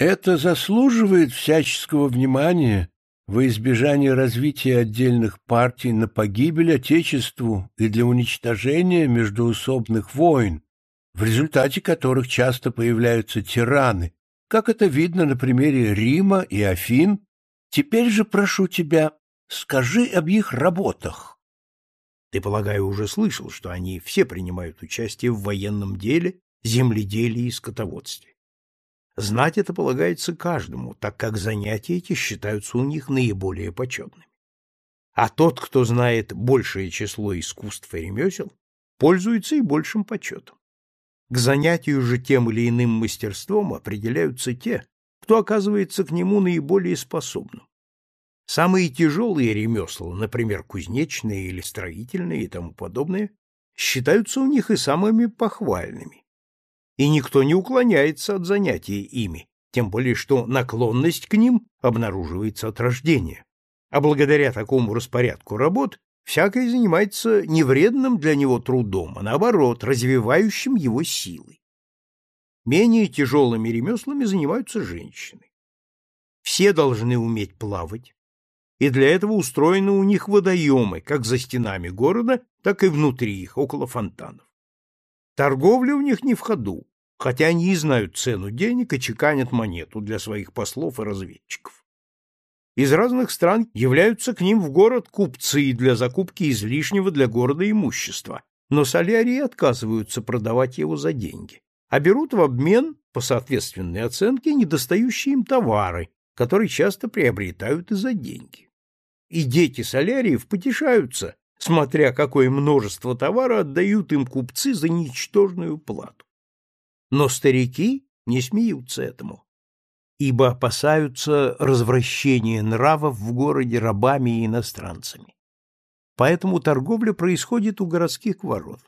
Это заслуживает всяческого внимания во избежание развития отдельных партий на погибель Отечеству и для уничтожения междоусобных войн, в результате которых часто появляются тираны, как это видно на примере Рима и Афин. Теперь же прошу тебя, скажи об их работах. Ты, полагаю, уже слышал, что они все принимают участие в военном деле, земледелии и скотоводстве. Знать это полагается каждому, так как занятия эти считаются у них наиболее почетными. А тот, кто знает большее число искусств и ремесел, пользуется и большим почетом. К занятию же тем или иным мастерством определяются те, кто оказывается к нему наиболее способным. Самые тяжелые ремесла, например, кузнечные или строительные и тому подобное, считаются у них и самыми похвальными. И никто не уклоняется от занятия ими, тем более что наклонность к ним обнаруживается от рождения. А благодаря такому распорядку работ всякий занимается не вредным для него трудом, а наоборот, развивающим его силы. Менее тяжелыми ремеслами занимаются женщины. Все должны уметь плавать, и для этого устроены у них водоемы, как за стенами города, так и внутри их, около фонтанов. Торговля у них не в ходу, хотя они и знают цену денег и чеканят монету для своих послов и разведчиков. Из разных стран являются к ним в город купцы для закупки излишнего для города имущества, но солярии отказываются продавать его за деньги, а берут в обмен, по соответственной оценке, недостающие им товары, которые часто приобретают и за деньги и дети соляриев потешаются, смотря какое множество товара отдают им купцы за ничтожную плату. Но старики не смеются этому, ибо опасаются развращения нравов в городе рабами и иностранцами. Поэтому торговля происходит у городских ворот,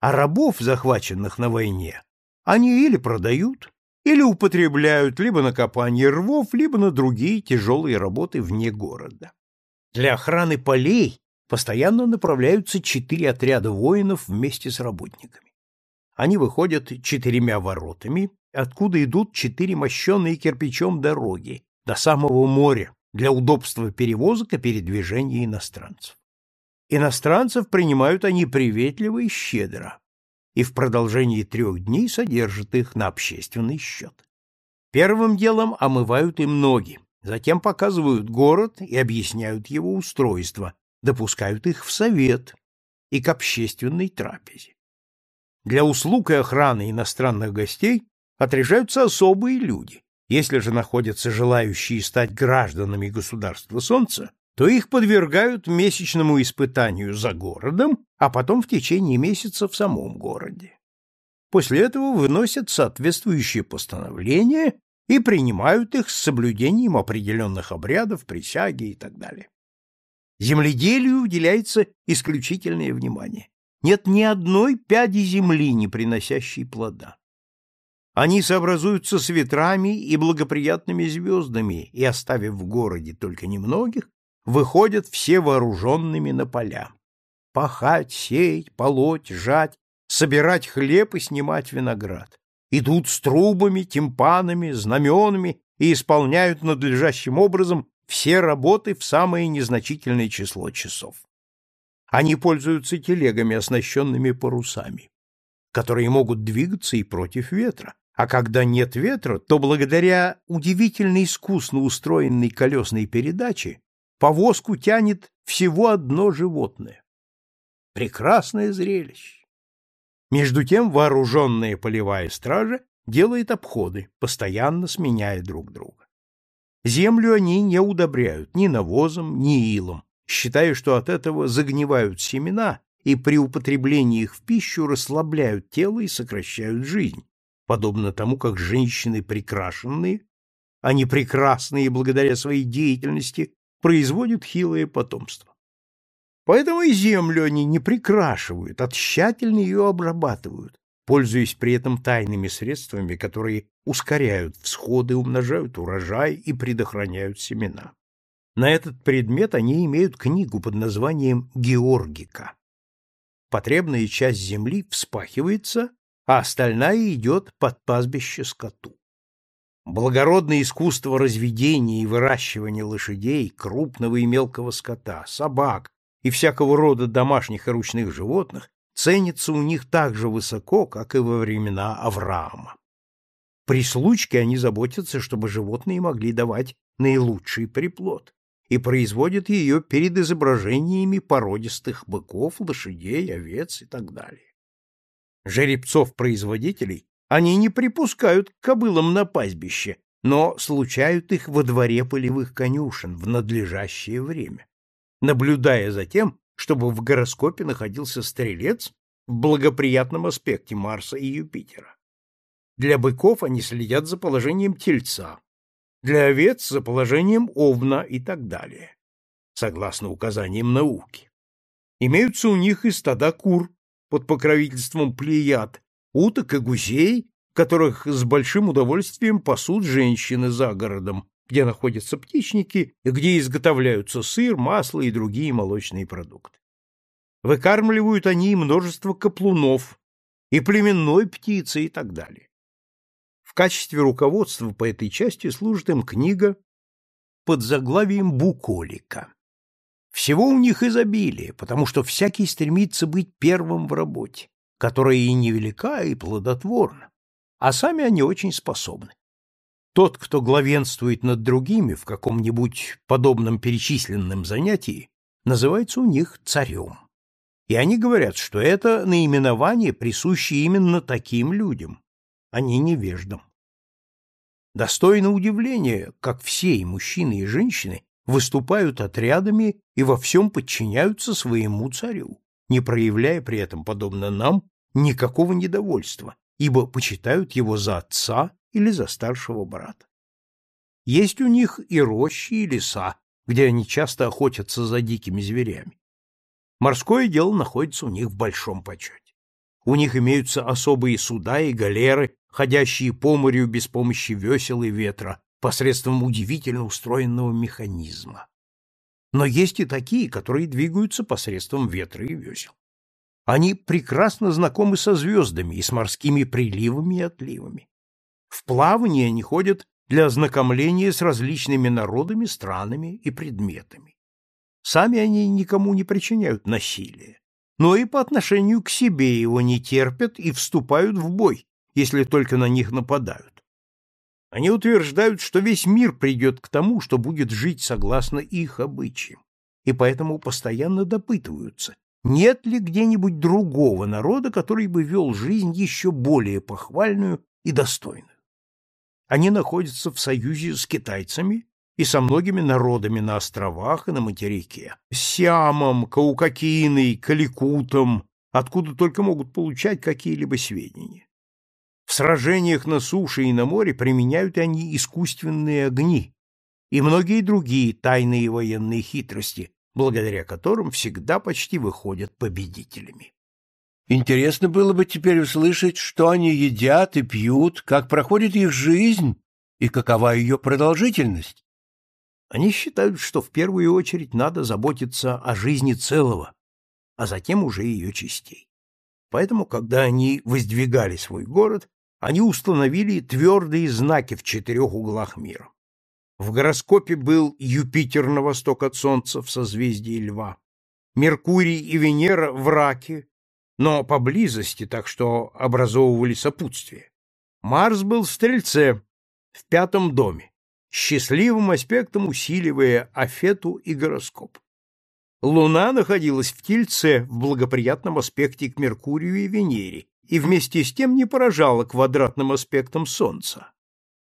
а рабов, захваченных на войне, они или продают, или употребляют либо на копание рвов, либо на другие тяжелые работы вне города. Для охраны полей постоянно направляются четыре отряда воинов вместе с работниками. Они выходят четырьмя воротами, откуда идут четыре мощенные кирпичом дороги до самого моря для удобства перевозок и передвижения иностранцев. Иностранцев принимают они приветливо и щедро, и в продолжении трех дней содержат их на общественный счет. Первым делом омывают им ноги, Затем показывают город и объясняют его устройство, допускают их в совет и к общественной трапезе. Для услуг и охраны иностранных гостей отряжаются особые люди. Если же находятся желающие стать гражданами государства Солнца, то их подвергают месячному испытанию за городом, а потом в течение месяца в самом городе. После этого выносят соответствующее постановление и принимают их с соблюдением определенных обрядов, присяги и так далее. Земледелию уделяется исключительное внимание. Нет ни одной пяди земли, не приносящей плода. Они сообразуются с ветрами и благоприятными звездами, и, оставив в городе только немногих, выходят все вооруженными на поля. Пахать, сеять, полоть, жать, собирать хлеб и снимать виноград идут с трубами, тимпанами, знаменами и исполняют надлежащим образом все работы в самое незначительное число часов. Они пользуются телегами, оснащенными парусами, которые могут двигаться и против ветра, а когда нет ветра, то благодаря удивительно искусно устроенной колесной передаче повозку тянет всего одно животное. Прекрасное зрелище! Между тем вооруженная полевая стража делает обходы, постоянно сменяя друг друга. Землю они не удобряют ни навозом, ни илом, считая, что от этого загнивают семена и при употреблении их в пищу расслабляют тело и сокращают жизнь, подобно тому, как женщины прекрашенные, они прекрасные благодаря своей деятельности, производят хилое потомство. Поэтому и землю они не прикрашивают, а тщательно ее обрабатывают, пользуясь при этом тайными средствами, которые ускоряют всходы, умножают урожай и предохраняют семена. На этот предмет они имеют книгу под названием «Георгика». Потребная часть земли вспахивается, а остальная идет под пастбище скоту. Благородное искусство разведения и выращивания лошадей, крупного и мелкого скота, собак и всякого рода домашних и ручных животных ценится у них так же высоко, как и во времена Авраама. При случае они заботятся, чтобы животные могли давать наилучший приплод, и производят ее перед изображениями породистых быков, лошадей, овец и так далее. Жеребцов-производителей они не припускают к кобылам на пастбище, но случают их во дворе полевых конюшен в надлежащее время, наблюдая за тем, чтобы в гороскопе находился стрелец в благоприятном аспекте Марса и Юпитера. Для быков они следят за положением тельца, для овец за положением овна и так далее, согласно указаниям науки. Имеются у них и стада кур под покровительством плеяд, уток и гусей, которых с большим удовольствием пасут женщины за городом, где находятся птичники и где изготовляются сыр, масло и другие молочные продукты. Выкармливают они множество каплунов, и племенной птицы и так далее. В качестве руководства по этой части служит им книга под заглавием «Буколика». Всего у них изобилие, потому что всякий стремится быть первым в работе, которая и невелика, и плодотворна, а сами они очень способны. Тот, кто главенствует над другими в каком-нибудь подобном перечисленном занятии, называется у них царем. И они говорят, что это наименование присуще именно таким людям, а не невеждам. Достойно удивления, как все и мужчины, и женщины выступают отрядами и во всем подчиняются своему царю, не проявляя при этом, подобно нам, никакого недовольства, ибо почитают его за отца или за старшего брата. Есть у них и рощи, и леса, где они часто охотятся за дикими зверями. Морское дело находится у них в большом почете. У них имеются особые суда и галеры, ходящие по морю без помощи весел и ветра, посредством удивительно устроенного механизма. Но есть и такие, которые двигаются посредством ветра и весел. Они прекрасно знакомы со звездами и с морскими приливами и отливами. В плавание они ходят для ознакомления с различными народами, странами и предметами. Сами они никому не причиняют насилия, но и по отношению к себе его не терпят и вступают в бой, если только на них нападают. Они утверждают, что весь мир придет к тому, что будет жить согласно их обычаям, и поэтому постоянно допытываются, нет ли где-нибудь другого народа, который бы вел жизнь еще более похвальную и достойную. Они находятся в союзе с китайцами и со многими народами на островах и на материке, с Сиамом, Каукакиной, Каликутом, откуда только могут получать какие-либо сведения. В сражениях на суше и на море применяют они искусственные огни и многие другие тайные военные хитрости, благодаря которым всегда почти выходят победителями. Интересно было бы теперь услышать, что они едят и пьют, как проходит их жизнь и какова ее продолжительность. Они считают, что в первую очередь надо заботиться о жизни целого, а затем уже ее частей. Поэтому, когда они воздвигали свой город, они установили твердые знаки в четырех углах мира. В гороскопе был Юпитер на восток от Солнца в созвездии Льва, Меркурий и Венера в Раке, но поблизости, так что образовывали сопутствие. Марс был в Стрельце, в пятом доме, счастливым аспектом усиливая Афету и гороскоп. Луна находилась в Тельце в благоприятном аспекте к Меркурию и Венере и вместе с тем не поражала квадратным аспектом Солнца.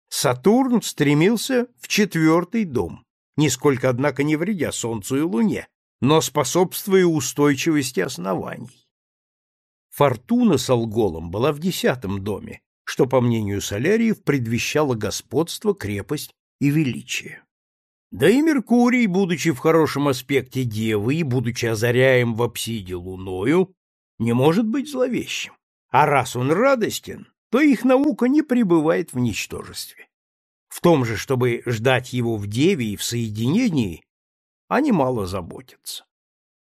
Сатурн стремился в четвертый дом, нисколько, однако, не вредя Солнцу и Луне, но способствуя устойчивости оснований. Фортуна с Алголом была в десятом доме, что, по мнению Соляриев, предвещало господство, крепость и величие. Да и Меркурий, будучи в хорошем аспекте Девы и будучи озаряем в апсиде луною, не может быть зловещим. А раз он радостен, то их наука не пребывает в ничтожестве. В том же, чтобы ждать его в деве и в соединении, они мало заботятся.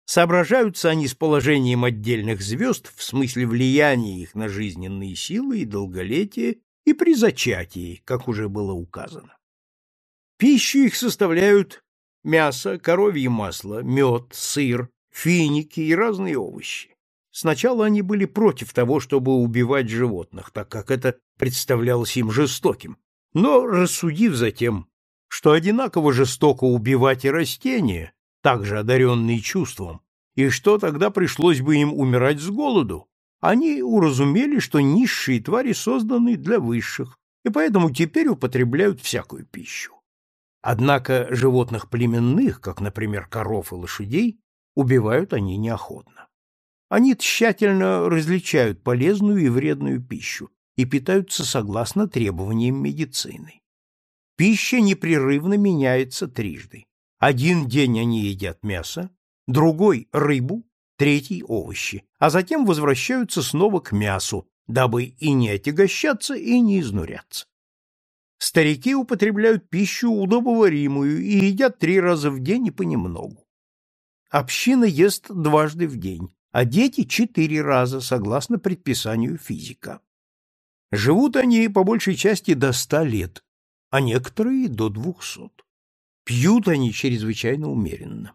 Соображаются они с положением отдельных звезд в смысле влияния их на жизненные силы и долголетие и при зачатии, как уже было указано. Пищу их составляют мясо, коровье масло, мед, сыр, финики и разные овощи. Сначала они были против того, чтобы убивать животных, так как это представлялось им жестоким. Но, рассудив затем, что одинаково жестоко убивать и растения, также одаренные чувством, и что тогда пришлось бы им умирать с голоду, они уразумели, что низшие твари созданы для высших, и поэтому теперь употребляют всякую пищу. Однако животных племенных, как, например, коров и лошадей, убивают они неохотно. Они тщательно различают полезную и вредную пищу и питаются согласно требованиям медицины. Пища непрерывно меняется трижды. Один день они едят мясо, другой — рыбу, третий — овощи, а затем возвращаются снова к мясу, дабы и не отягощаться, и не изнуряться. Старики употребляют пищу удобоваримую и едят три раза в день и понемногу. Община ест дважды в день, а дети четыре раза, согласно предписанию физика. Живут они по большей части до ста лет, а некоторые до двухсот. Пьют они чрезвычайно умеренно.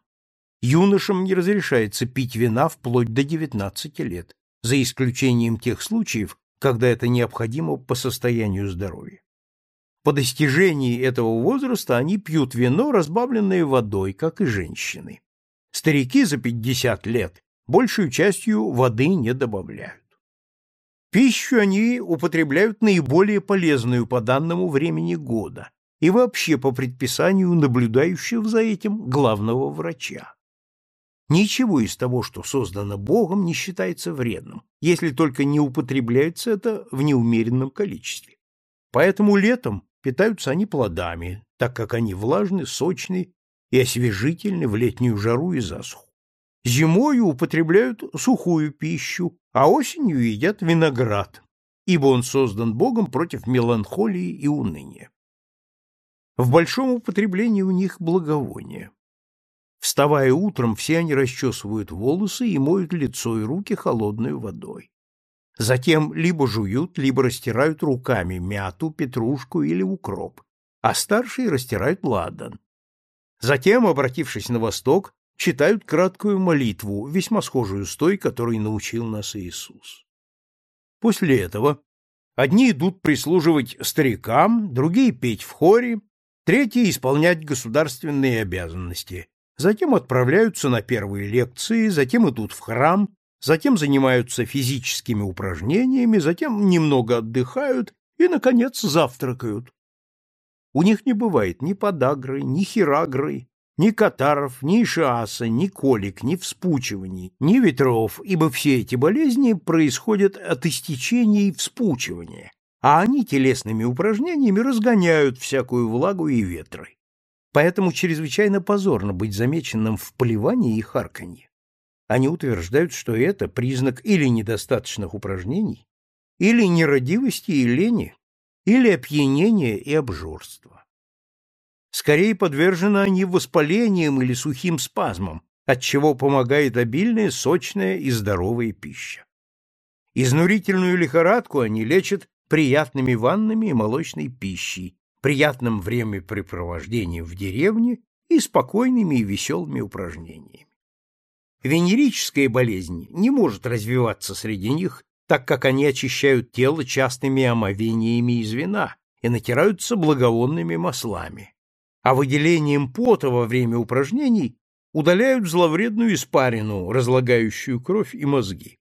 Юношам не разрешается пить вина вплоть до девятнадцати лет, за исключением тех случаев, когда это необходимо по состоянию здоровья. По достижении этого возраста они пьют вино, разбавленное водой, как и женщины. Старики за пятьдесят лет большую частью воды не добавляют. Пищу они употребляют наиболее полезную по данному времени года и вообще по предписанию наблюдающего за этим главного врача. Ничего из того, что создано Богом, не считается вредным, если только не употребляется это в неумеренном количестве. Поэтому летом питаются они плодами, так как они влажны, сочны и освежительны в летнюю жару и засуху. Зимою употребляют сухую пищу, а осенью едят виноград, ибо он создан Богом против меланхолии и уныния. В большом употреблении у них благовония. Вставая утром, все они расчесывают волосы и моют лицо и руки холодной водой. Затем либо жуют, либо растирают руками мяту, петрушку или укроп, а старшие растирают ладан. Затем, обратившись на восток, читают краткую молитву, весьма схожую с той, которой научил нас Иисус. После этого одни идут прислуживать старикам, другие петь в хоре, третьи исполнять государственные обязанности, затем отправляются на первые лекции, затем идут в храм, затем занимаются физическими упражнениями, затем немного отдыхают и, наконец, завтракают. У них не бывает ни подагры, ни хирагры, ни катаров, ни шиаса, ни колик, ни вспучиваний, ни ветров, ибо все эти болезни происходят от истечения и вспучивания, а они телесными упражнениями разгоняют всякую влагу и ветры. Поэтому чрезвычайно позорно быть замеченным в поливании и харканье. Они утверждают, что это признак или недостаточных упражнений, или нерадивости и лени, или опьянения и обжорства. Скорее подвержены они воспалениям или сухим спазмам, от чего помогает обильная, сочная и здоровая пища. Изнурительную лихорадку они лечат приятными ваннами и молочной пищей, приятным времяпрепровождением в деревне и спокойными и веселыми упражнениями. Венерическая болезнь не может развиваться среди них, так как они очищают тело частыми омовениями из вина и натираются благовонными маслами а выделением пота во время упражнений удаляют зловредную испарину, разлагающую кровь и мозги.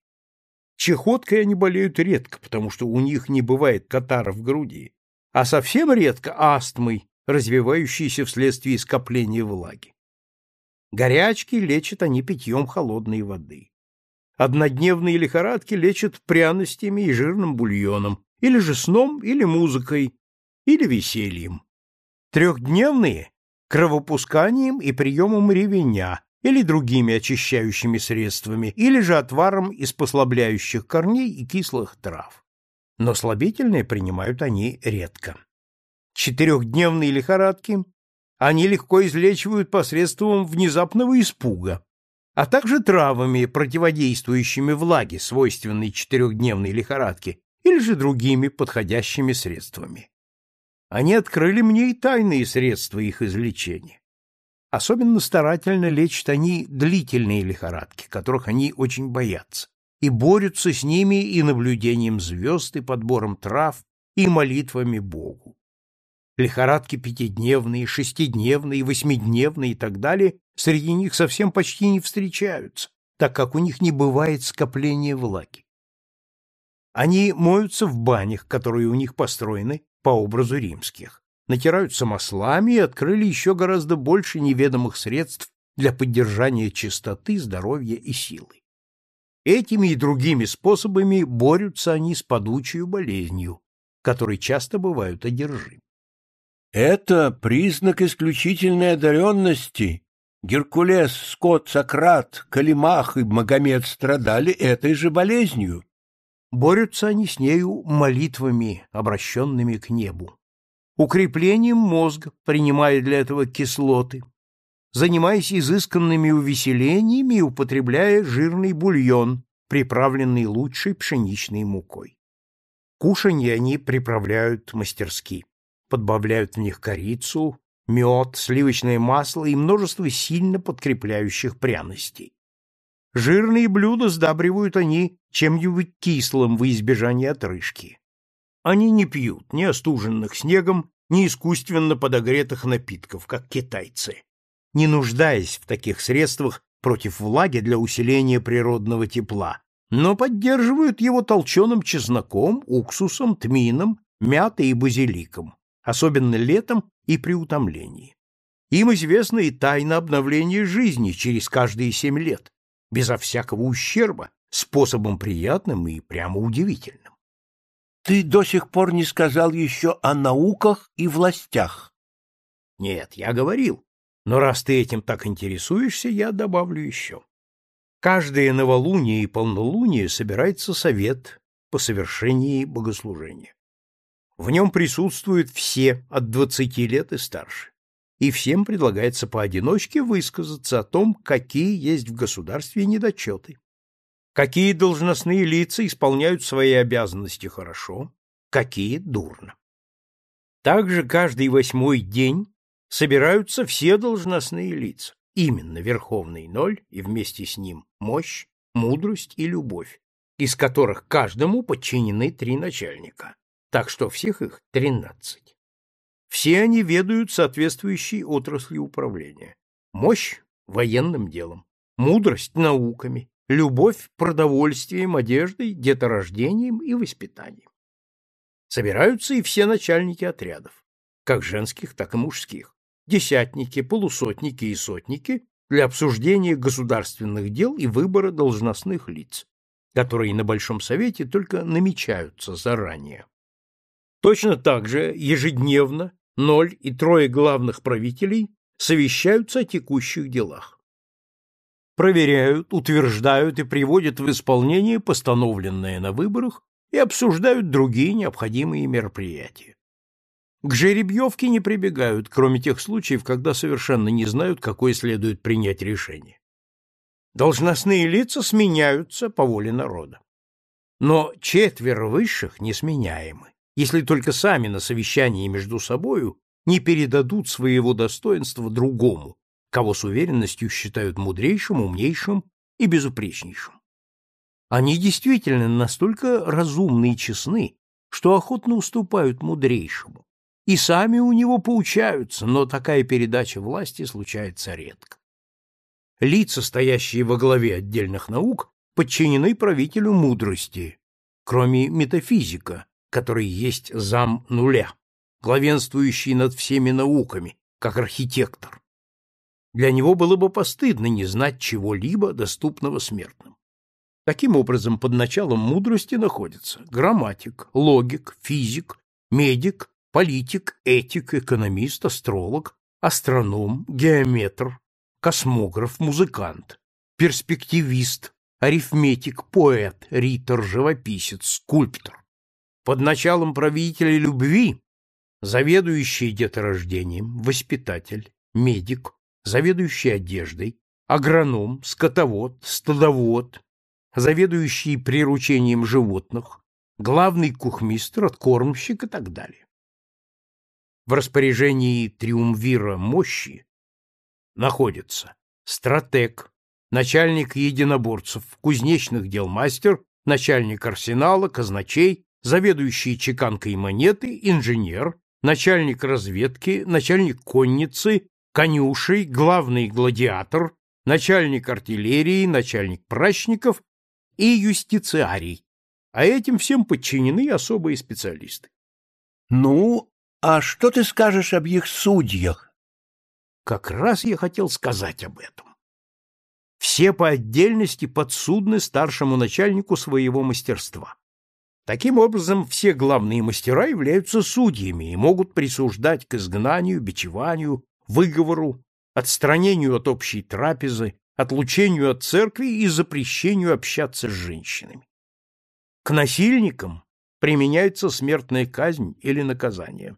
Чехоткой они болеют редко, потому что у них не бывает катара в груди, а совсем редко астмой, развивающейся вследствие скопления влаги. Горячки лечат они питьем холодной воды. Однодневные лихорадки лечат пряностями и жирным бульоном, или же сном, или музыкой, или весельем трехдневные – кровопусканием и приемом ревеня или другими очищающими средствами, или же отваром из послабляющих корней и кислых трав. Но слабительные принимают они редко. Четырехдневные лихорадки они легко излечивают посредством внезапного испуга, а также травами, противодействующими влаге, свойственной четырехдневной лихорадке, или же другими подходящими средствами. Они открыли мне и тайные средства их излечения. Особенно старательно лечат они длительные лихорадки, которых они очень боятся, и борются с ними и наблюдением звезд, и подбором трав, и молитвами Богу. Лихорадки пятидневные, шестидневные, восьмидневные и так далее среди них совсем почти не встречаются, так как у них не бывает скопления влаги. Они моются в банях, которые у них построены по образу римских, натираются маслами и открыли еще гораздо больше неведомых средств для поддержания чистоты, здоровья и силы. Этими и другими способами борются они с подучей болезнью, которой часто бывают одержимы. Это признак исключительной одаренности. Геркулес, Скот, Сократ, Калимах и Магомед страдали этой же болезнью. Борются они с нею молитвами, обращенными к небу, укреплением мозга, принимая для этого кислоты, занимаясь изысканными увеселениями и употребляя жирный бульон, приправленный лучшей пшеничной мукой. Кушанье они приправляют мастерски, подбавляют в них корицу, мед, сливочное масло и множество сильно подкрепляющих пряностей. Жирные блюда сдабривают они чем-нибудь кислым во избежание отрыжки. Они не пьют ни остуженных снегом, ни искусственно подогретых напитков, как китайцы, не нуждаясь в таких средствах против влаги для усиления природного тепла, но поддерживают его толченым чесноком, уксусом, тмином, мятой и базиликом, особенно летом и при утомлении. Им известна и тайна обновления жизни через каждые семь лет, безо всякого ущерба, способом приятным и прямо удивительным. Ты до сих пор не сказал еще о науках и властях. Нет, я говорил, но раз ты этим так интересуешься, я добавлю еще. Каждое новолуние и полнолуние собирается совет по совершении богослужения. В нем присутствуют все от двадцати лет и старше и всем предлагается поодиночке высказаться о том, какие есть в государстве недочеты, какие должностные лица исполняют свои обязанности хорошо, какие дурно. Также каждый восьмой день собираются все должностные лица, именно Верховный Ноль и вместе с ним мощь, мудрость и любовь, из которых каждому подчинены три начальника, так что всех их тринадцать. Все они ведают соответствующей отрасли управления. Мощь – военным делом, мудрость – науками, любовь – продовольствием, одеждой, деторождением и воспитанием. Собираются и все начальники отрядов, как женских, так и мужских, десятники, полусотники и сотники для обсуждения государственных дел и выбора должностных лиц, которые на Большом Совете только намечаются заранее. Точно так же ежедневно Ноль и трое главных правителей совещаются о текущих делах. Проверяют, утверждают и приводят в исполнение постановленное на выборах и обсуждают другие необходимые мероприятия. К жеребьевке не прибегают, кроме тех случаев, когда совершенно не знают, какое следует принять решение. Должностные лица сменяются по воле народа. Но четверо высших несменяемы если только сами на совещании между собою не передадут своего достоинства другому, кого с уверенностью считают мудрейшим, умнейшим и безупречнейшим. Они действительно настолько разумны и честны, что охотно уступают мудрейшему, и сами у него поучаются, но такая передача власти случается редко. Лица, стоящие во главе отдельных наук, подчинены правителю мудрости, кроме метафизика, который есть зам нуля, главенствующий над всеми науками, как архитектор. Для него было бы постыдно не знать чего-либо, доступного смертным. Таким образом, под началом мудрости находятся грамматик, логик, физик, медик, политик, этик, экономист, астролог, астроном, геометр, космограф, музыкант, перспективист, арифметик, поэт, ритор, живописец, скульптор под началом правителя любви заведующий деторождением, воспитатель, медик, заведующий одеждой, агроном, скотовод, стадовод, заведующий приручением животных, главный кухмистр, откормщик и так далее. В распоряжении триумвира мощи находятся стратег, начальник единоборцев, кузнечных дел мастер, начальник арсенала, казначей, заведующий чеканкой монеты, инженер, начальник разведки, начальник конницы, конюшей, главный гладиатор, начальник артиллерии, начальник прачников и юстициарий, а этим всем подчинены особые специалисты. Ну, а что ты скажешь об их судьях? Как раз я хотел сказать об этом. Все по отдельности подсудны старшему начальнику своего мастерства. Таким образом, все главные мастера являются судьями и могут присуждать к изгнанию, бичеванию, выговору, отстранению от общей трапезы, отлучению от церкви и запрещению общаться с женщинами. К насильникам применяется смертная казнь или наказание.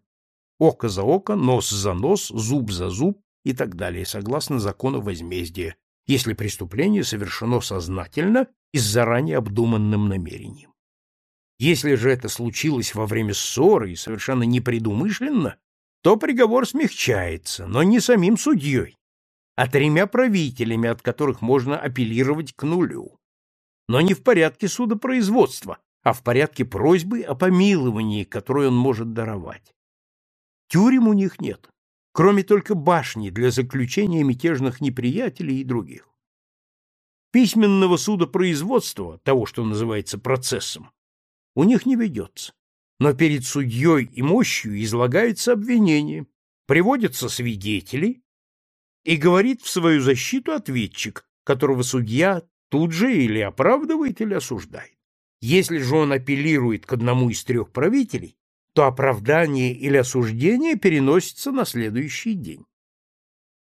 Око за око, нос за нос, зуб за зуб и так далее, согласно закону возмездия, если преступление совершено сознательно и с заранее обдуманным намерением. Если же это случилось во время ссоры и совершенно непредумышленно, то приговор смягчается, но не самим судьей, а тремя правителями, от которых можно апеллировать к нулю. Но не в порядке судопроизводства, а в порядке просьбы о помиловании, которую он может даровать. Тюрем у них нет, кроме только башни для заключения мятежных неприятелей и других. Письменного судопроизводства, того, что называется процессом, у них не ведется но перед судьей и мощью излагается обвинение, приводятся свидетели, и говорит в свою защиту ответчик, которого судья тут же или оправдывает, или осуждает. Если же он апеллирует к одному из трех правителей, то оправдание или осуждение переносится на следующий день.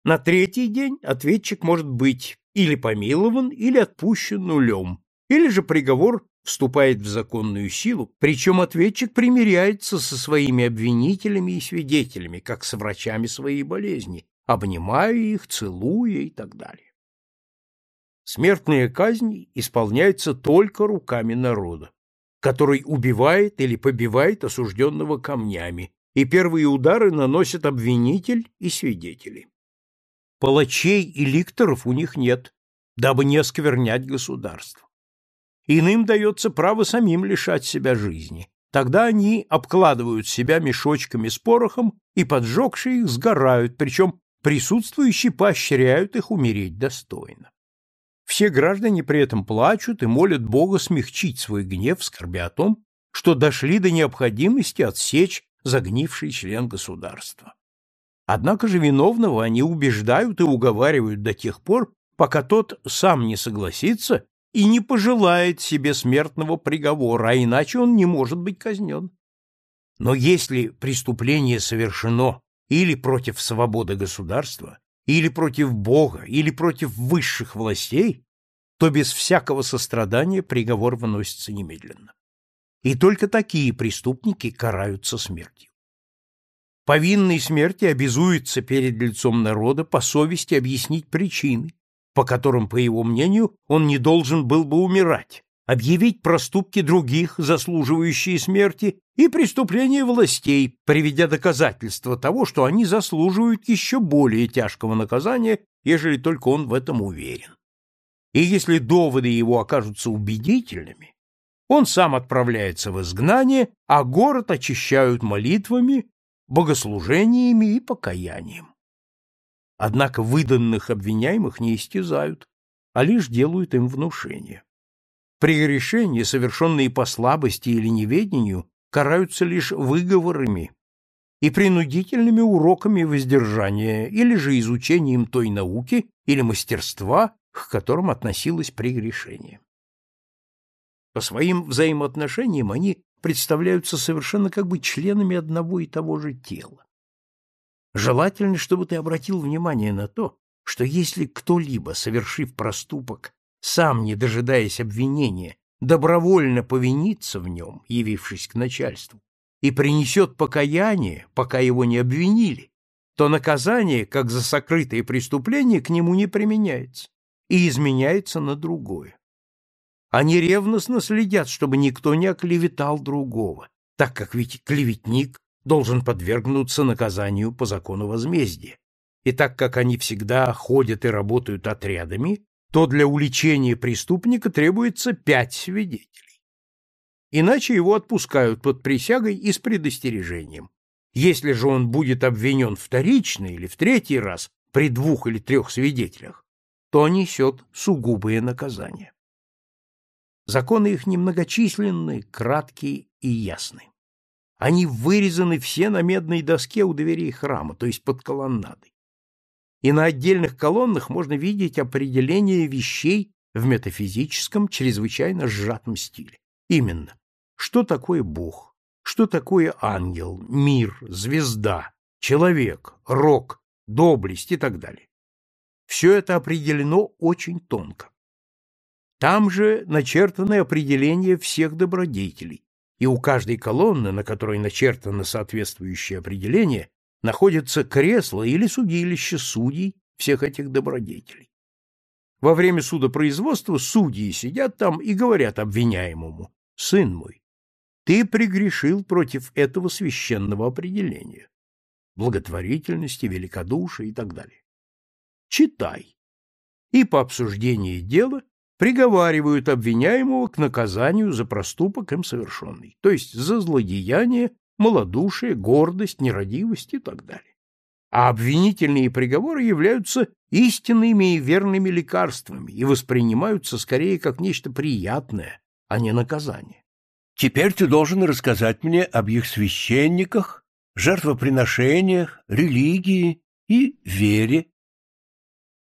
На третий день ответчик может быть или помилован, или отпущен нулем, или же приговор вступает в законную силу, причем ответчик примиряется со своими обвинителями и свидетелями, как с врачами своей болезни, обнимая их, целуя и так далее. Смертная казнь исполняется только руками народа, который убивает или побивает осужденного камнями, и первые удары наносят обвинитель и свидетели. Палачей и ликторов у них нет, дабы не осквернять государство. Иным дается право самим лишать себя жизни. Тогда они обкладывают себя мешочками с порохом и, поджегшие их, сгорают, причем присутствующие поощряют их умереть достойно. Все граждане при этом плачут и молят Бога смягчить свой гнев, скорбя о том, что дошли до необходимости отсечь загнивший член государства. Однако же виновного они убеждают и уговаривают до тех пор, пока тот сам не согласится и не пожелает себе смертного приговора, а иначе он не может быть казнен. Но если преступление совершено или против свободы государства, или против Бога, или против высших властей, то без всякого сострадания приговор выносится немедленно. И только такие преступники караются смертью. Повинный смерти обязуется перед лицом народа по совести объяснить причины, по которым, по его мнению, он не должен был бы умирать, объявить проступки других, заслуживающие смерти, и преступления властей, приведя доказательства того, что они заслуживают еще более тяжкого наказания, ежели только он в этом уверен. И если доводы его окажутся убедительными, он сам отправляется в изгнание, а город очищают молитвами, богослужениями и покаянием. Однако выданных обвиняемых не истязают, а лишь делают им внушение. Прегрешения, совершенные по слабости или неведению, караются лишь выговорами и принудительными уроками воздержания или же изучением той науки или мастерства, к которым относилось прегрешение. По своим взаимоотношениям они представляются совершенно как бы членами одного и того же тела. Желательно, чтобы ты обратил внимание на то, что если кто-либо, совершив проступок, сам, не дожидаясь обвинения, добровольно повинится в нем, явившись к начальству, и принесет покаяние, пока его не обвинили, то наказание, как за сокрытое преступление, к нему не применяется и изменяется на другое. Они ревностно следят, чтобы никто не оклеветал другого, так как ведь клеветник должен подвергнуться наказанию по закону возмездия. И так как они всегда ходят и работают отрядами, то для уличения преступника требуется пять свидетелей. Иначе его отпускают под присягой и с предостережением. Если же он будет обвинен вторично или в третий раз при двух или трех свидетелях, то несет сугубое наказание. Законы их немногочисленны, краткие и ясны. Они вырезаны все на медной доске у дверей храма, то есть под колоннадой. И на отдельных колоннах можно видеть определение вещей в метафизическом, чрезвычайно сжатом стиле. Именно, что такое Бог, что такое ангел, мир, звезда, человек, рок, доблесть и так далее. Все это определено очень тонко. Там же начертаны определения всех добродетелей, и у каждой колонны, на которой начертано соответствующее определение, находится кресло или судилище судей всех этих добродетелей. Во время судопроизводства судьи сидят там и говорят обвиняемому, «Сын мой, ты прегрешил против этого священного определения, благотворительности, великодушия и так далее. Читай». И по обсуждении дела приговаривают обвиняемого к наказанию за проступок им совершенный, то есть за злодеяние, малодушие, гордость, нерадивость и так далее. А обвинительные приговоры являются истинными и верными лекарствами и воспринимаются скорее как нечто приятное, а не наказание. Теперь ты должен рассказать мне об их священниках, жертвоприношениях, религии и вере.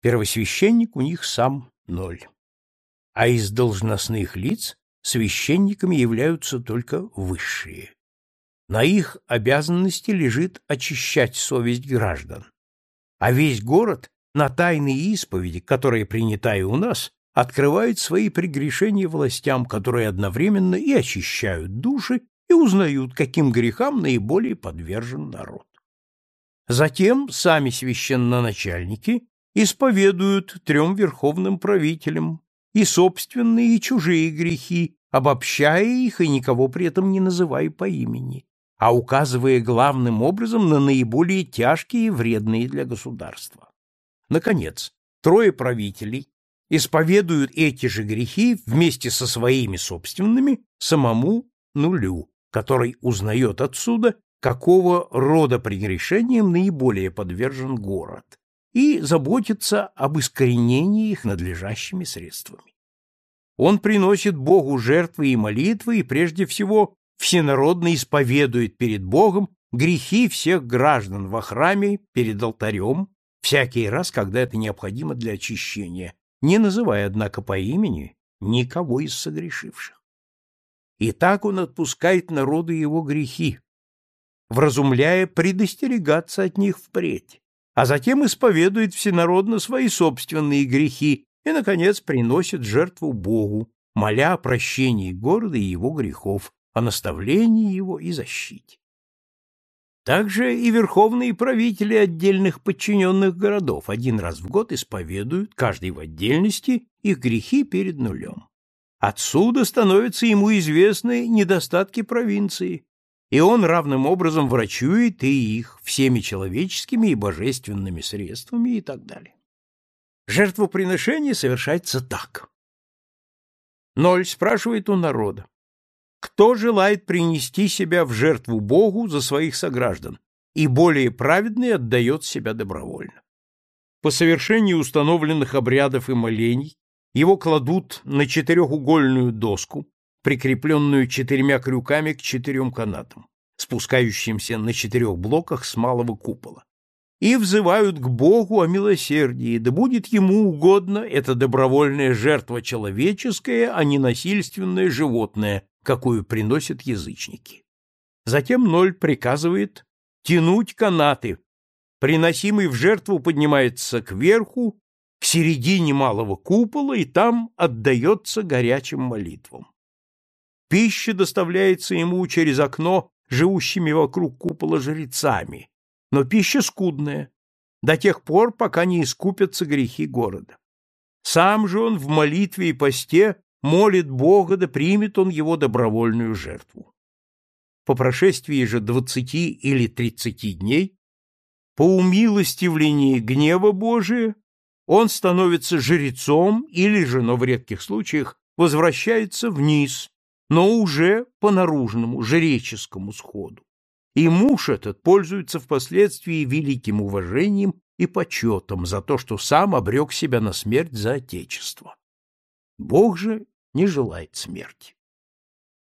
Первосвященник у них сам ноль а из должностных лиц священниками являются только высшие. На их обязанности лежит очищать совесть граждан. А весь город на тайные исповеди, которые приняты у нас, открывает свои прегрешения властям, которые одновременно и очищают души, и узнают, каким грехам наиболее подвержен народ. Затем сами священноначальники исповедуют трем верховным правителям, и собственные, и чужие грехи, обобщая их и никого при этом не называя по имени, а указывая главным образом на наиболее тяжкие и вредные для государства. Наконец, трое правителей исповедуют эти же грехи вместе со своими собственными самому нулю, который узнает отсюда, какого рода прегрешениям наиболее подвержен город и заботится об искоренении их надлежащими средствами. Он приносит Богу жертвы и молитвы и прежде всего всенародно исповедует перед Богом грехи всех граждан во храме перед алтарем всякий раз, когда это необходимо для очищения, не называя, однако, по имени никого из согрешивших. И так он отпускает народу его грехи, вразумляя предостерегаться от них впредь а затем исповедует всенародно свои собственные грехи и, наконец, приносит жертву Богу, моля о прощении города и его грехов, о наставлении его и защите. Также и верховные правители отдельных подчиненных городов один раз в год исповедуют, каждый в отдельности, их грехи перед нулем. Отсюда становятся ему известны недостатки провинции, и он равным образом врачует и их всеми человеческими и божественными средствами и так далее. Жертвоприношение совершается так. Ноль спрашивает у народа, кто желает принести себя в жертву Богу за своих сограждан, и более праведный отдает себя добровольно. По совершении установленных обрядов и молений его кладут на четырехугольную доску, прикрепленную четырьмя крюками к четырем канатам, спускающимся на четырех блоках с малого купола, и взывают к Богу о милосердии, да будет ему угодно эта добровольная жертва человеческая, а не насильственное животное, какую приносят язычники. Затем Ноль приказывает тянуть канаты. Приносимый в жертву поднимается кверху, к середине малого купола, и там отдается горячим молитвам. Пища доставляется ему через окно живущими вокруг купола жрецами, но пища скудная, до тех пор, пока не искупятся грехи города. Сам же он в молитве и посте молит Бога, да примет он его добровольную жертву. По прошествии же двадцати или тридцати дней, по умилостивлении гнева Божия, он становится жрецом или же, но в редких случаях, возвращается вниз, но уже по наружному, жреческому сходу. И муж этот пользуется впоследствии великим уважением и почетом за то, что сам обрек себя на смерть за Отечество. Бог же не желает смерти.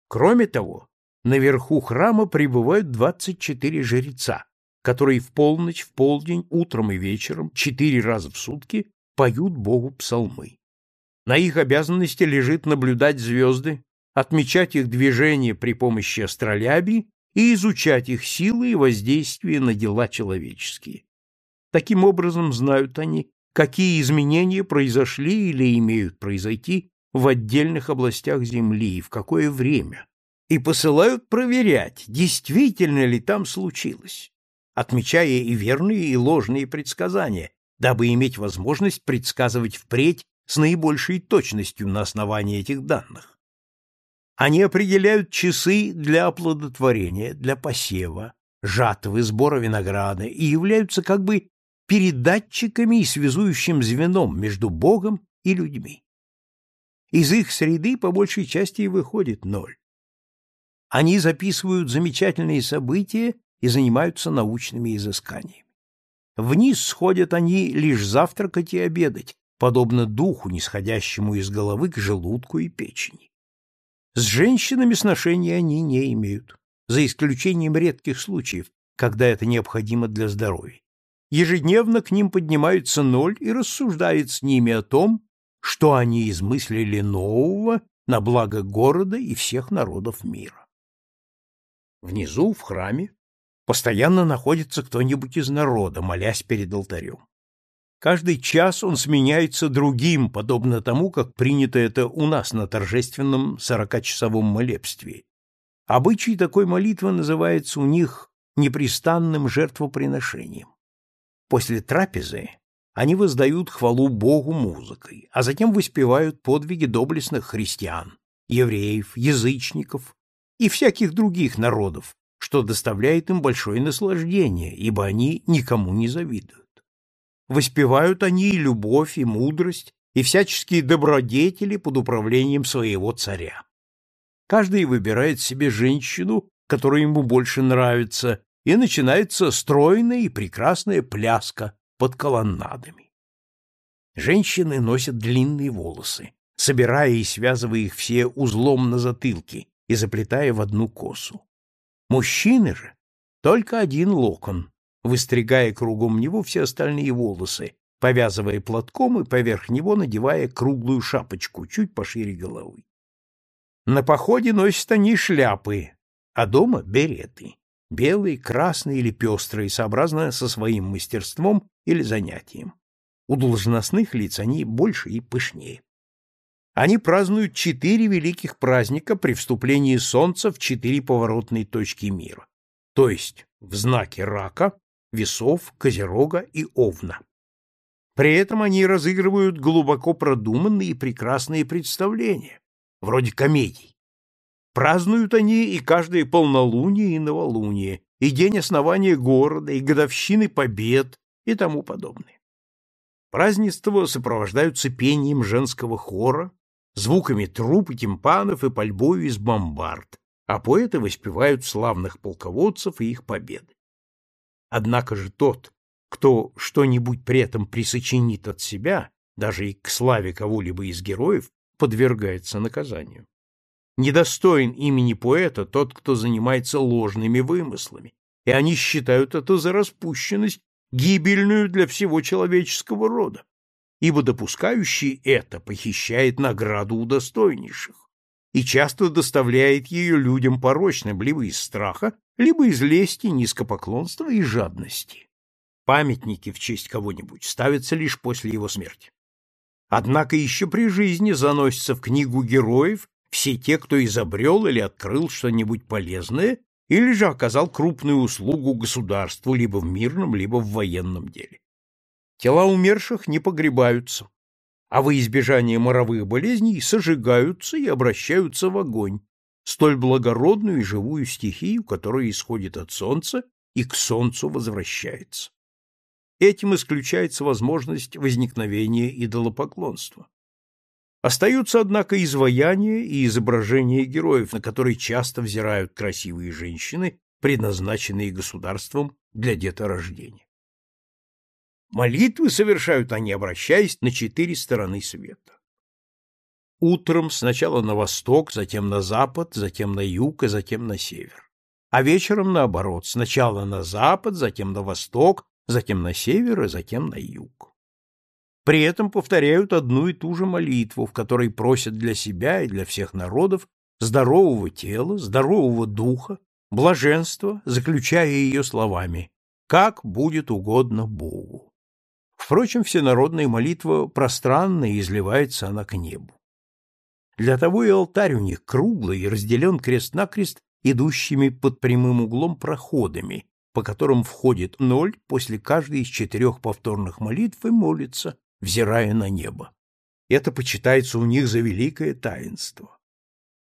Кроме того, наверху храма пребывают 24 жреца, которые в полночь, в полдень, утром и вечером, четыре раза в сутки поют Богу псалмы. На их обязанности лежит наблюдать звезды, отмечать их движение при помощи астролябии и изучать их силы и воздействие на дела человеческие. Таким образом, знают они, какие изменения произошли или имеют произойти в отдельных областях Земли и в какое время, и посылают проверять, действительно ли там случилось, отмечая и верные, и ложные предсказания, дабы иметь возможность предсказывать впредь с наибольшей точностью на основании этих данных. Они определяют часы для оплодотворения, для посева, жатвы, сбора винограда и являются как бы передатчиками и связующим звеном между Богом и людьми. Из их среды по большей части и выходит ноль. Они записывают замечательные события и занимаются научными изысканиями. Вниз сходят они лишь завтракать и обедать, подобно духу, нисходящему из головы к желудку и печени. С женщинами сношения они не имеют, за исключением редких случаев, когда это необходимо для здоровья. Ежедневно к ним поднимается ноль и рассуждает с ними о том, что они измыслили нового на благо города и всех народов мира. Внизу, в храме, постоянно находится кто-нибудь из народа, молясь перед алтарем. Каждый час он сменяется другим, подобно тому, как принято это у нас на торжественном сорокачасовом молебствии. Обычай такой молитвы называется у них непрестанным жертвоприношением. После трапезы они воздают хвалу Богу музыкой, а затем воспевают подвиги доблестных христиан, евреев, язычников и всяких других народов, что доставляет им большое наслаждение, ибо они никому не завидуют. Воспевают они и любовь, и мудрость, и всяческие добродетели под управлением своего царя. Каждый выбирает себе женщину, которая ему больше нравится, и начинается стройная и прекрасная пляска под колоннадами. Женщины носят длинные волосы, собирая и связывая их все узлом на затылке и заплетая в одну косу. Мужчины же только один локон, выстригая кругом него все остальные волосы, повязывая платком и поверх него надевая круглую шапочку чуть пошире головы. На походе носят они шляпы, а дома — береты, белые, красные или пестрые, сообразно со своим мастерством или занятием. У должностных лиц они больше и пышнее. Они празднуют четыре великих праздника при вступлении Солнца в четыре поворотные точки мира, то есть в знаке рака, весов, козерога и овна. При этом они разыгрывают глубоко продуманные и прекрасные представления, вроде комедий. Празднуют они и каждое полнолуние и новолуние, и день основания города, и годовщины побед, и тому подобное. Празднества сопровождаются пением женского хора, звуками труб и тимпанов и пальбою из бомбард, а поэты воспевают славных полководцев и их победы. Однако же тот, кто что-нибудь при этом присочинит от себя, даже и к славе кого-либо из героев, подвергается наказанию. Недостоин имени поэта тот, кто занимается ложными вымыслами, и они считают это за распущенность, гибельную для всего человеческого рода, ибо допускающий это похищает награду у достойнейших и часто доставляет ее людям порочным либо из страха, либо из лести, низкопоклонства и жадности. Памятники в честь кого-нибудь ставятся лишь после его смерти. Однако еще при жизни заносятся в книгу героев все те, кто изобрел или открыл что-нибудь полезное, или же оказал крупную услугу государству либо в мирном, либо в военном деле. Тела умерших не погребаются, а во избежание моровых болезней сожигаются и обращаются в огонь, столь благородную и живую стихию, которая исходит от солнца и к солнцу возвращается. Этим исключается возможность возникновения идолопоклонства. Остаются, однако, изваяния и изображения героев, на которые часто взирают красивые женщины, предназначенные государством для деторождения. Молитвы совершают они, обращаясь на четыре стороны света. Утром сначала на восток, затем на запад, затем на юг и затем на север. А вечером наоборот, сначала на запад, затем на восток, затем на север и затем на юг. При этом повторяют одну и ту же молитву, в которой просят для себя и для всех народов здорового тела, здорового духа, блаженства, заключая ее словами «как будет угодно Богу». Впрочем, всенародная молитва пространна и изливается она к небу. Для того и алтарь у них круглый и разделен крест-накрест идущими под прямым углом проходами, по которым входит ноль после каждой из четырех повторных молитв и молится, взирая на небо. Это почитается у них за великое таинство.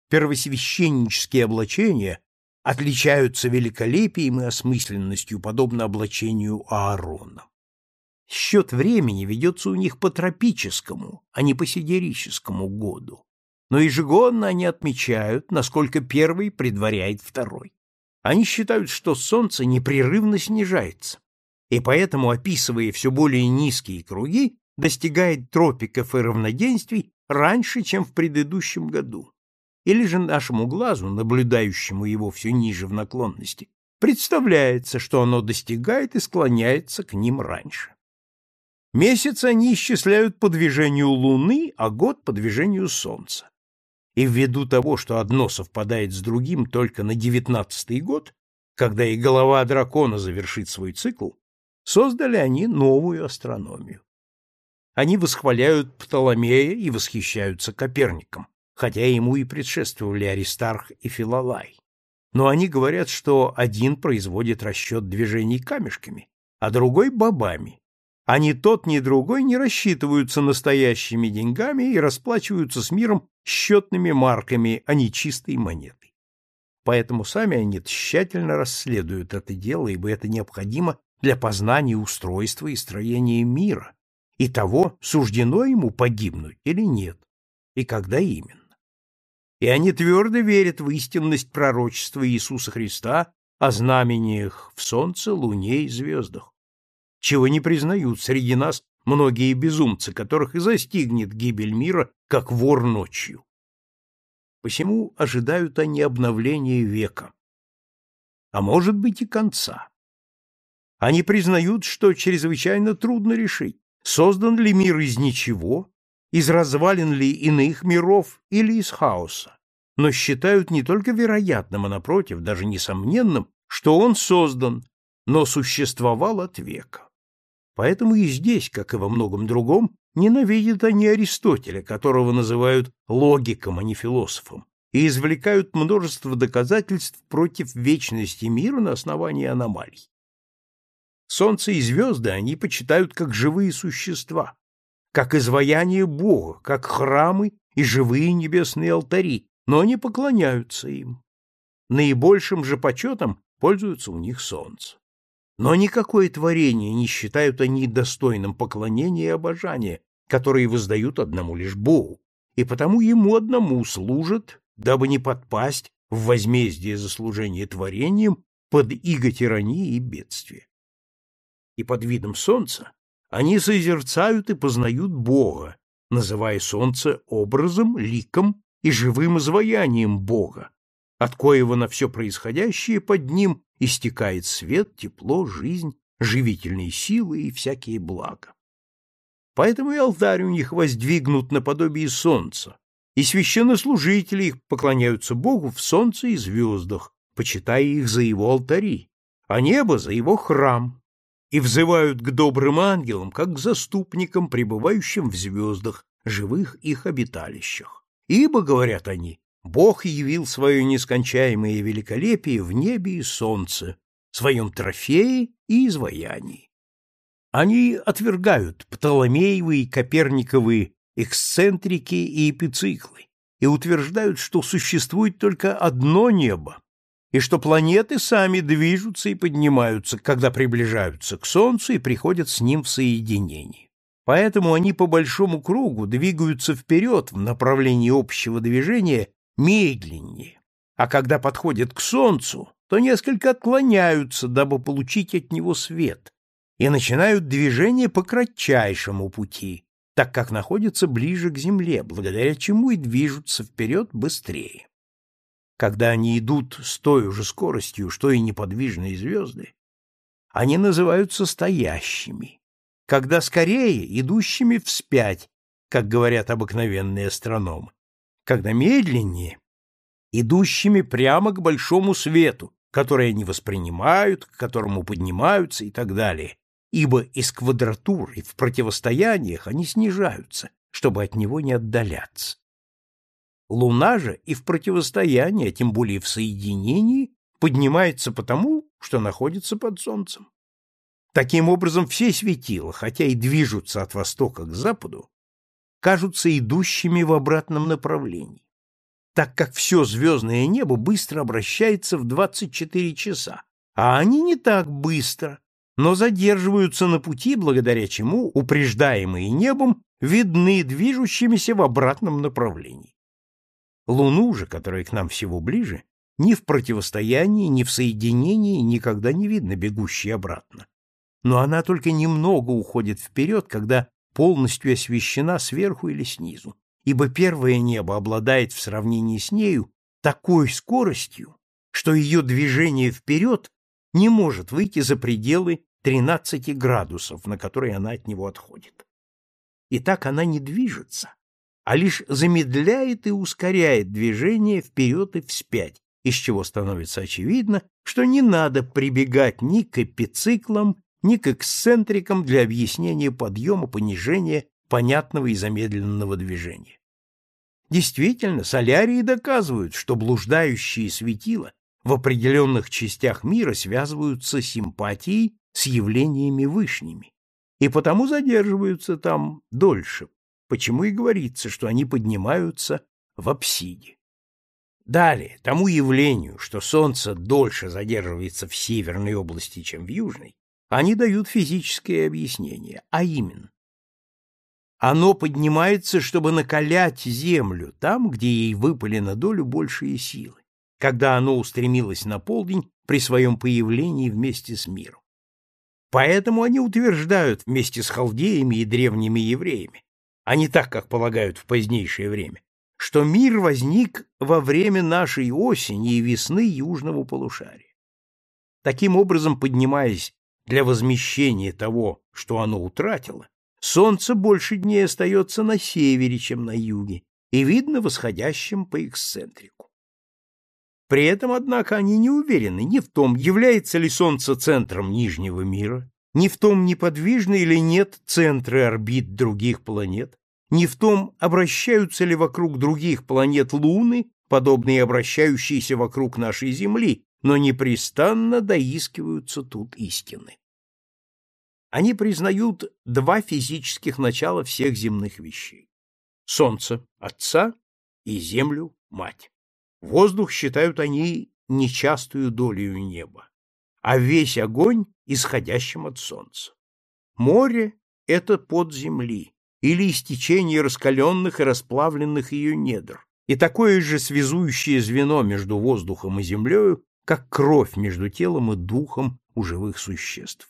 Первосвященнические облачения отличаются великолепием и осмысленностью, подобно облачению Аарона. Счет времени ведется у них по тропическому, а не по сидерическому году. Но ежегодно они отмечают, насколько первый предваряет второй. Они считают, что Солнце непрерывно снижается, и поэтому, описывая все более низкие круги, достигает тропиков и равноденствий раньше, чем в предыдущем году. Или же нашему глазу, наблюдающему его все ниже в наклонности, представляется, что оно достигает и склоняется к ним раньше. Месяц они исчисляют по движению Луны, а год по движению Солнца. И ввиду того, что одно совпадает с другим только на девятнадцатый год, когда и голова дракона завершит свой цикл, создали они новую астрономию. Они восхваляют Птоломея и восхищаются Коперником, хотя ему и предшествовали Аристарх и Филолай. Но они говорят, что один производит расчет движений камешками, а другой — бобами, а ни тот, ни другой не рассчитываются настоящими деньгами и расплачиваются с миром счетными марками, а не чистой монетой. Поэтому сами они тщательно расследуют это дело, ибо это необходимо для познания устройства и строения мира, и того, суждено ему погибнуть или нет, и когда именно. И они твердо верят в истинность пророчества Иисуса Христа о знамениях в солнце, луне и звездах, чего не признают среди нас многие безумцы, которых и застигнет гибель мира, как вор ночью. Посему ожидают они обновления века, а может быть и конца. Они признают, что чрезвычайно трудно решить, создан ли мир из ничего, из развалин ли иных миров или из хаоса, но считают не только вероятным, а напротив, даже несомненным, что он создан, но существовал от века. Поэтому и здесь, как и во многом другом, ненавидят они Аристотеля, которого называют логиком, а не философом, и извлекают множество доказательств против вечности мира на основании аномалий. Солнце и звезды они почитают как живые существа, как изваяние Бога, как храмы и живые небесные алтари, но не поклоняются им. Наибольшим же почетом пользуется у них солнце. Но никакое творение не считают они достойным поклонения и обожания, которые воздают одному лишь Богу, и потому ему одному служат, дабы не подпасть в возмездие за служение творением под иго тирании и бедствия. И под видом солнца они созерцают и познают Бога, называя солнце образом, ликом и живым изваянием Бога, от коего на все происходящее под ним истекает свет, тепло, жизнь, живительные силы и всякие блага. Поэтому и алтарь у них воздвигнут наподобие солнца, и священнослужители их поклоняются Богу в солнце и звездах, почитая их за его алтари, а небо за его храм, и взывают к добрым ангелам, как к заступникам, пребывающим в звездах, живых их обиталищах. Ибо, говорят они, Бог явил свое нескончаемое великолепие в небе и солнце, своем трофее и изваянии. Они отвергают Птоломеевы и Коперниковы эксцентрики и эпициклы, и утверждают, что существует только одно небо, и что планеты сами движутся и поднимаются, когда приближаются к Солнцу и приходят с ним в соединение. Поэтому они по большому кругу двигаются вперед в направлении общего движения медленнее, а когда подходят к Солнцу, то несколько отклоняются, дабы получить от него свет, и начинают движение по кратчайшему пути, так как находятся ближе к Земле, благодаря чему и движутся вперед быстрее. Когда они идут с той же скоростью, что и неподвижные звезды, они называются стоящими, когда скорее идущими вспять, как говорят обыкновенные астрономы, когда медленнее идущими прямо к большому свету, который они воспринимают, к которому поднимаются и так далее, ибо из квадратуры в противостояниях они снижаются, чтобы от него не отдаляться. Луна же и в противостоянии, а тем более в соединении, поднимается потому, что находится под Солнцем. Таким образом, все светила, хотя и движутся от востока к западу, кажутся идущими в обратном направлении, так как все звездное небо быстро обращается в 24 часа, а они не так быстро, но задерживаются на пути, благодаря чему упреждаемые небом видны движущимися в обратном направлении. Луну же, которая к нам всего ближе, ни в противостоянии, ни в соединении никогда не видно бегущей обратно. Но она только немного уходит вперед, когда полностью освещена сверху или снизу, ибо первое небо обладает в сравнении с нею такой скоростью, что ее движение вперед не может выйти за пределы 13 градусов, на которые она от него отходит. И так она не движется, а лишь замедляет и ускоряет движение вперед и вспять, из чего становится очевидно, что не надо прибегать ни к эпициклам, ни к эксцентрикам для объяснения подъема, понижения понятного и замедленного движения. Действительно, солярии доказывают, что блуждающие светила в определенных частях мира связываются симпатией с явлениями вышними, и потому задерживаются там дольше, почему и говорится, что они поднимаются в апсиде. Далее, тому явлению, что Солнце дольше задерживается в северной области, чем в южной, они дают физическое объяснение, а именно. Оно поднимается, чтобы накалять Землю там, где ей выпали на долю большие силы, когда оно устремилось на полдень при своем появлении вместе с миром. Поэтому они утверждают вместе с халдеями и древними евреями, а не так, как полагают в позднейшее время, что мир возник во время нашей осени и весны южного полушария. Таким образом, поднимаясь для возмещения того, что оно утратило, солнце больше дней остается на севере, чем на юге, и видно восходящим по эксцентрику. При этом, однако, они не уверены ни в том, является ли Солнце центром Нижнего мира, ни в том, неподвижны или нет центры орбит других планет, ни в том, обращаются ли вокруг других планет Луны, подобные обращающиеся вокруг нашей Земли, но непрестанно доискиваются тут истины. Они признают два физических начала всех земных вещей. Солнце – Отца и Землю – Мать. Воздух считают они нечастую долю неба, а весь огонь — исходящим от солнца. Море — это под земли или истечение раскаленных и расплавленных ее недр, и такое же связующее звено между воздухом и землею, как кровь между телом и духом у живых существ.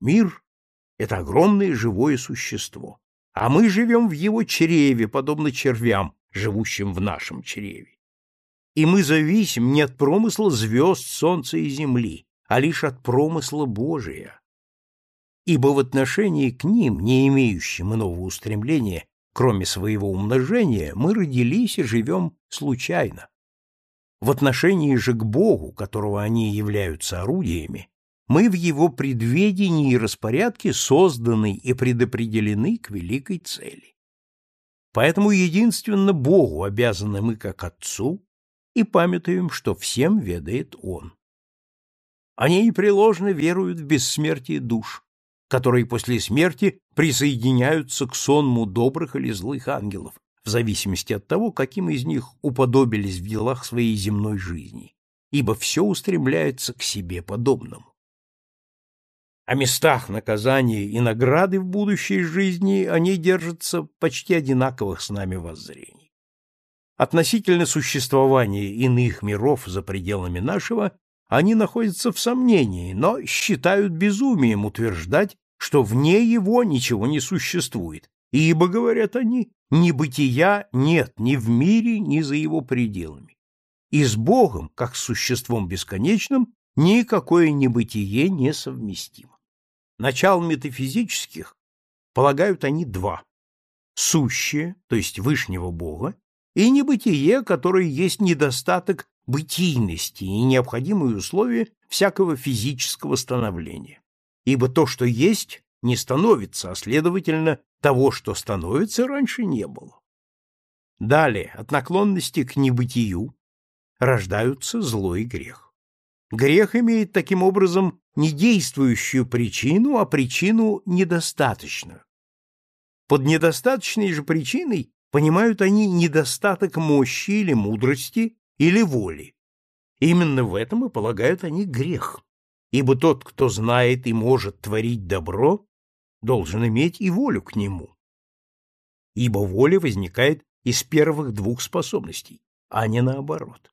Мир — это огромное живое существо, а мы живем в его чреве, подобно червям, живущим в нашем чреве и мы зависим не от промысла звезд, солнца и земли, а лишь от промысла Божия. Ибо в отношении к ним, не имеющим иного устремления, кроме своего умножения, мы родились и живем случайно. В отношении же к Богу, которого они являются орудиями, мы в его предведении и распорядке созданы и предопределены к великой цели. Поэтому единственно Богу обязаны мы как Отцу, и памятуем, что всем ведает Он. Они непреложно веруют в бессмертие душ, которые после смерти присоединяются к сонму добрых или злых ангелов, в зависимости от того, каким из них уподобились в делах своей земной жизни, ибо все устремляется к себе подобному. О местах наказания и награды в будущей жизни они держатся почти одинаковых с нами воззрений. Относительно существования иных миров за пределами нашего они находятся в сомнении, но считают безумием утверждать, что вне его ничего не существует, ибо, говорят они, ни бытия нет ни в мире, ни за его пределами. И с Богом, как с существом бесконечным, никакое небытие несовместимо. Начал метафизических полагают они два – сущее, то есть Вышнего Бога, и небытие, которое есть недостаток бытийности и необходимые условия всякого физического становления. Ибо то, что есть, не становится, а следовательно, того, что становится, раньше не было. Далее, от наклонности к небытию рождаются зло и грех. Грех имеет таким образом не действующую причину, а причину недостаточную. Под недостаточной же причиной понимают они недостаток мощи или мудрости или воли. Именно в этом и полагают они грех, ибо тот, кто знает и может творить добро, должен иметь и волю к нему. Ибо воля возникает из первых двух способностей, а не наоборот.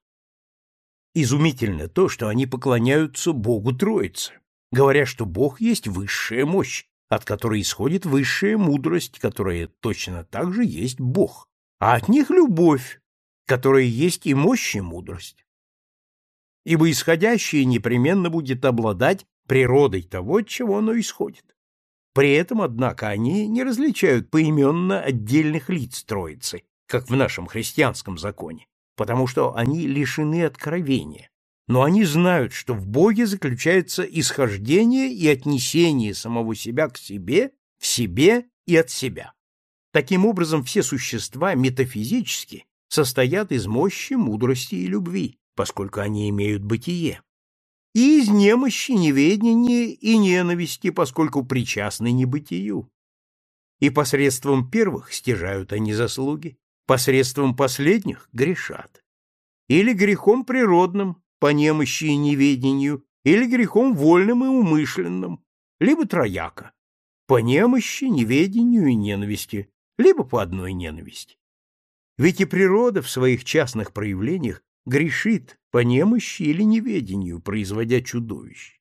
Изумительно то, что они поклоняются Богу Троице, говоря, что Бог есть высшая мощь, от которой исходит высшая мудрость, которая точно так же есть Бог, а от них любовь, которая есть и мощь, и мудрость. Ибо исходящее непременно будет обладать природой того, от чего оно исходит. При этом, однако, они не различают поименно отдельных лиц Троицы, как в нашем христианском законе, потому что они лишены откровения, но они знают, что в Боге заключается исхождение и отнесение самого себя к себе, в себе и от себя. Таким образом, все существа метафизически состоят из мощи, мудрости и любви, поскольку они имеют бытие, и из немощи, неведения и ненависти, поскольку причастны небытию. И посредством первых стяжают они заслуги, посредством последних грешат. Или грехом природным, по немощи и неведению, или грехом вольным и умышленным, либо трояко, по немощи, неведению и ненависти, либо по одной ненависти. Ведь и природа в своих частных проявлениях грешит по немощи или неведению, производя чудовищ.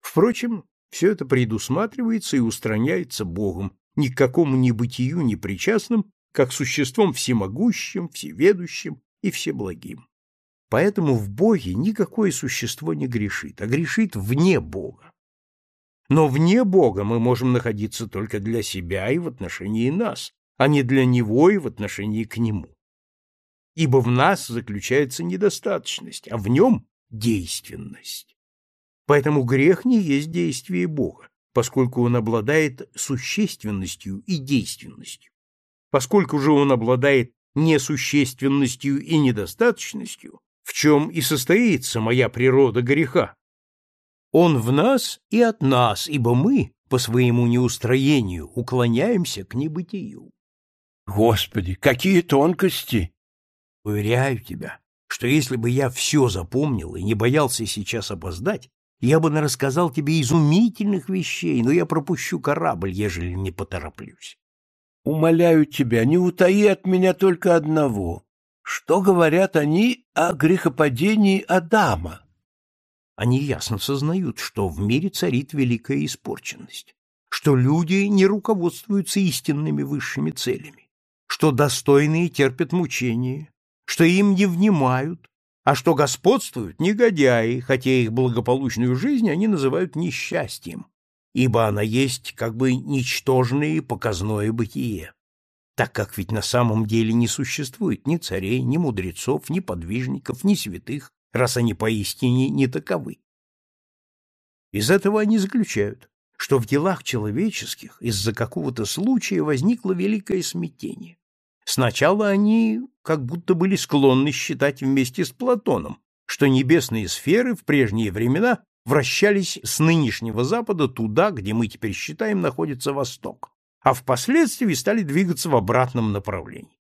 Впрочем, все это предусматривается и устраняется Богом, ни к какому небытию не причастным, как существом всемогущим, всеведущим и всеблагим. Поэтому в Боге никакое существо не грешит, а грешит вне Бога. Но вне Бога мы можем находиться только для себя и в отношении нас, а не для него и в отношении к нему. Ибо в нас заключается недостаточность, а в нем действенность. Поэтому грех не есть действие Бога, поскольку он обладает существенностью и действенностью. Поскольку же он обладает несущественностью и недостаточностью, в чем и состоится моя природа греха. Он в нас и от нас, ибо мы, по своему неустроению, уклоняемся к небытию. Господи, какие тонкости! Уверяю тебя, что если бы я все запомнил и не боялся сейчас опоздать, я бы рассказал тебе изумительных вещей, но я пропущу корабль, ежели не потороплюсь. Умоляю тебя, не утаи от меня только одного. Что говорят они о грехопадении Адама? Они ясно сознают, что в мире царит великая испорченность, что люди не руководствуются истинными высшими целями что достойные терпят мучения, что им не внимают, а что господствуют негодяи, хотя их благополучную жизнь они называют несчастьем, ибо она есть как бы ничтожное и показное бытие, так как ведь на самом деле не существует ни царей, ни мудрецов, ни подвижников, ни святых, раз они поистине не таковы. Из этого они заключают, что в делах человеческих из-за какого-то случая возникло великое смятение. Сначала они как будто были склонны считать вместе с Платоном, что небесные сферы в прежние времена вращались с нынешнего запада туда, где мы теперь считаем находится восток, а впоследствии стали двигаться в обратном направлении.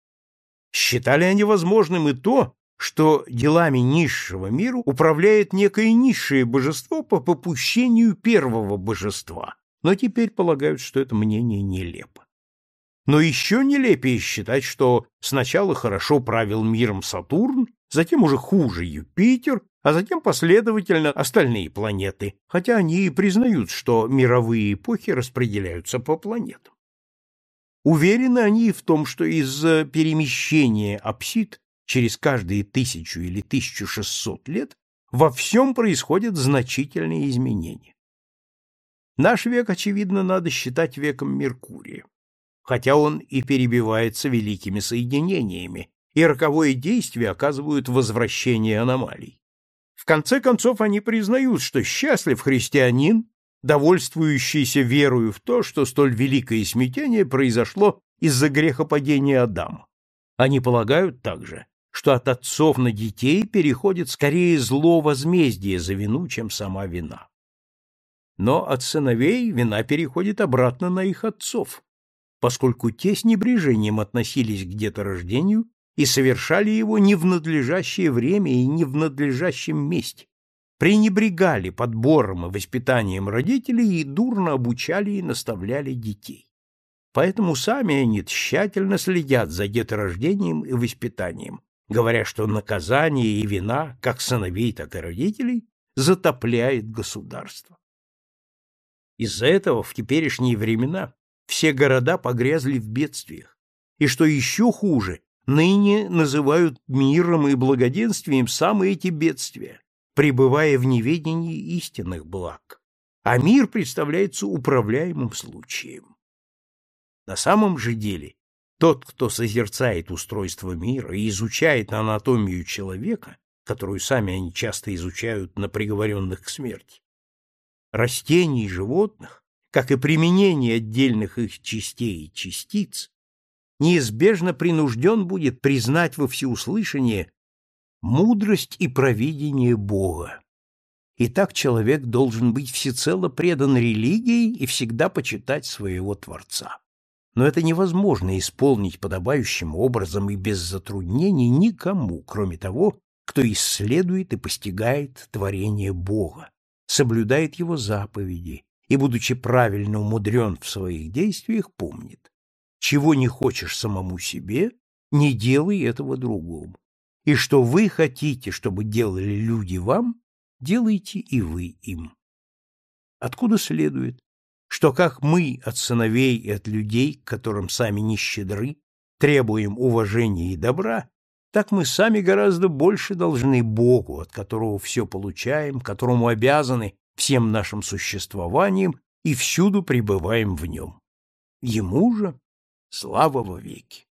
Считали они возможным и то, что делами низшего мира управляет некое низшее божество по попущению первого божества, но теперь полагают, что это мнение нелепо. Но еще нелепее считать, что сначала хорошо правил миром Сатурн, затем уже хуже Юпитер, а затем последовательно остальные планеты, хотя они и признают, что мировые эпохи распределяются по планетам. Уверены они в том, что из-за перемещения апсид через каждые тысячу или тысячу шестьсот лет во всем происходят значительные изменения. Наш век, очевидно, надо считать веком Меркурия, хотя он и перебивается великими соединениями, и роковое действие оказывают возвращение аномалий. В конце концов, они признают, что счастлив христианин, довольствующийся верою в то, что столь великое смятение произошло из-за грехопадения Адама. Они полагают также, что от отцов на детей переходит скорее зло возмездия за вину, чем сама вина но от сыновей вина переходит обратно на их отцов, поскольку те с небрежением относились к деторождению и совершали его не в надлежащее время и не в надлежащем месте, пренебрегали подбором и воспитанием родителей и дурно обучали и наставляли детей. Поэтому сами они тщательно следят за деторождением и воспитанием, говоря, что наказание и вина, как сыновей, так и родителей, затопляет государство. Из-за этого в теперешние времена все города погрязли в бедствиях. И что еще хуже, ныне называют миром и благоденствием самые эти бедствия, пребывая в неведении истинных благ. А мир представляется управляемым случаем. На самом же деле, тот, кто созерцает устройство мира и изучает анатомию человека, которую сами они часто изучают на приговоренных к смерти, растений и животных, как и применение отдельных их частей и частиц, неизбежно принужден будет признать во всеуслышание мудрость и провидение Бога. И так человек должен быть всецело предан религии и всегда почитать своего Творца. Но это невозможно исполнить подобающим образом и без затруднений никому, кроме того, кто исследует и постигает творение Бога соблюдает его заповеди и, будучи правильно умудрен в своих действиях, помнит. Чего не хочешь самому себе, не делай этого другому. И что вы хотите, чтобы делали люди вам, делайте и вы им. Откуда следует, что как мы от сыновей и от людей, которым сами не щедры, требуем уважения и добра, так мы сами гораздо больше должны Богу, от которого все получаем, которому обязаны всем нашим существованием и всюду пребываем в нем. Ему же слава во веки.